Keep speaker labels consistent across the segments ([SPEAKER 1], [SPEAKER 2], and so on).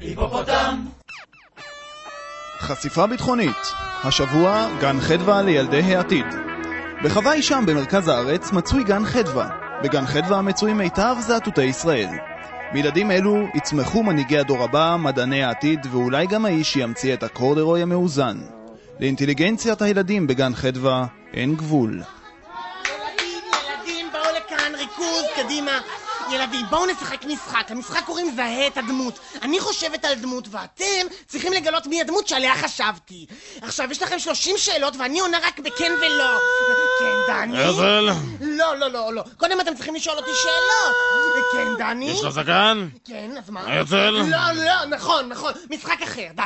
[SPEAKER 1] היפופוטם!
[SPEAKER 2] חשיפה ביטחונית, השבוע גן חדווה לילדי העתיד. בחווה הישם במרכז הארץ מצוי גן חדווה. בגן חדווה מצויים מיטב זעתותי ישראל. מילדים אלו יצמחו מנהיגי הדור הבא, מדעני העתיד ואולי גם האיש שימציא את הקורדרוי המאוזן. לאינטליגנציית הילדים בגן חדווה אין גבול.
[SPEAKER 3] ילדים, ילדים, באו לכאן, ריכוז, קדימה. ילדים, בואו נשחק משחק. המשחק קוראים זהה את הדמות. אני חושבת על דמות, ואתם צריכים לגלות מי הדמות שעליה חשבתי. עכשיו, יש לכם 30 שאלות, ואני עונה רק בכן ולא. כן, דני?
[SPEAKER 4] הרצל,
[SPEAKER 3] לא, לא, לא, לא. קודם אתם צריכים לשאול אותי שאלות. כן, דני?
[SPEAKER 4] יש לך זקן?
[SPEAKER 3] כן, אז מה?
[SPEAKER 4] הרצל?
[SPEAKER 3] לא, לא, נכון, נכון. משחק אחר, די.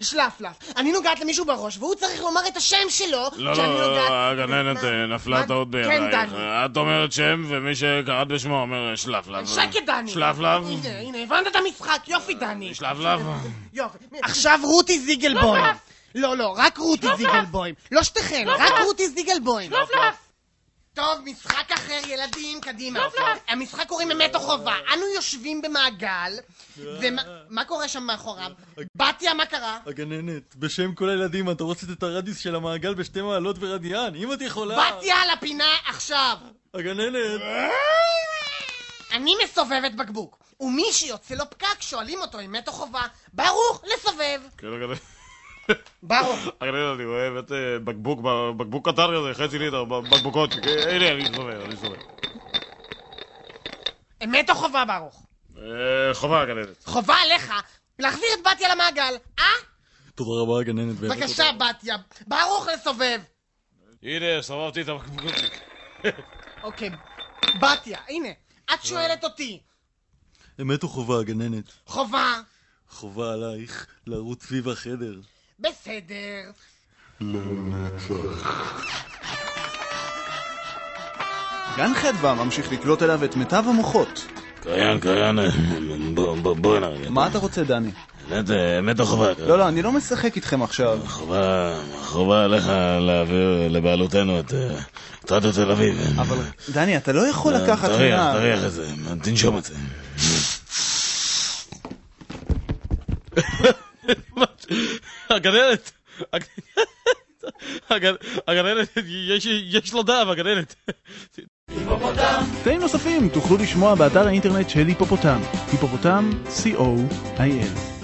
[SPEAKER 3] שלפלף. אני נוגעת למישהו בראש, והוא צריך לומר את השם שלו.
[SPEAKER 4] לא, לא, הגננת? אה, נפלה? טעות
[SPEAKER 3] כן,
[SPEAKER 4] בידייך.
[SPEAKER 3] דני.
[SPEAKER 4] את אומרת שם, ומי שקראת בשמו אומר שלפלף.
[SPEAKER 3] שקט, דני.
[SPEAKER 4] שלפלף?
[SPEAKER 3] הנה, הנה, הבנת את המשחק. יופי, דני.
[SPEAKER 4] שלפלף?
[SPEAKER 3] יופי. עכשיו רותי זיגלבוים. לא, לא, רק רותי זיגלבוים. לא שתיכן, רק רותי זיגלבוים. טוב, משחק אחר, ילדים, קדימה. המשחק קוראים אמת או חובה. אנו יושבים במעגל, ומה מה קורה שם מאחוריו? בתיה, מה קרה?
[SPEAKER 5] הגננת, בשם כל הילדים, את הורסת את הרדיוס של המעגל בשתי מעלות ורדיאן, אם את יכולה...
[SPEAKER 3] בתיה לפינה עכשיו.
[SPEAKER 5] הגננת!
[SPEAKER 3] אני מסובבת בקבוק, ומי שיוצא לו פקק שואלים אותו אמת או חובה. ברוך, לסובב.
[SPEAKER 4] כן, הגננת.
[SPEAKER 3] ברוך.
[SPEAKER 4] הגננת, אני רואה באמת אה, בקבוק, בקבוק קטן כזה, חצי ליטר, בקבוקות. הנה, אני סובב, אני סובב.
[SPEAKER 3] אמת או חובה, ברוך?
[SPEAKER 4] אה, חובה, הגננת.
[SPEAKER 3] חובה עליך להחזיר את בתיה למעגל, אה?
[SPEAKER 5] תודה רבה, הגננת. באמת
[SPEAKER 3] בבקשה, בתיה. ברוך לסובב.
[SPEAKER 4] הנה, סובבתי את הבקבוקות.
[SPEAKER 3] אוקיי, בתיה, הנה. את שואלת אותי.
[SPEAKER 5] אמת או חובה, הגננת?
[SPEAKER 3] חובה.
[SPEAKER 5] חובה עלייך לרוץ סביב החדר.
[SPEAKER 3] בסדר.
[SPEAKER 2] גן חדווה ממשיך לקלוט אליו את מיטב המוחות.
[SPEAKER 4] קריין, קריין, אה, בוא- בוא- בוא נרגע.
[SPEAKER 2] מה אתה רוצה, דני?
[SPEAKER 4] באמת, אה, אמת או חובה?
[SPEAKER 2] לא, לא, אני לא משחק איתכם עכשיו.
[SPEAKER 4] חובה, חובה עליך להעביר לבעלותנו את אה, את רדיו תל אביב.
[SPEAKER 2] אבל, דני, אתה לא יכול לקחת...
[SPEAKER 4] תריח, תריח את זה, תנשום את זה. הגננת! הגננת! יש- לו דם, הגננת.
[SPEAKER 2] תאים נוספים תוכלו לשמוע באתר האינטרנט של היפופוטם, היפופוטם, co.il.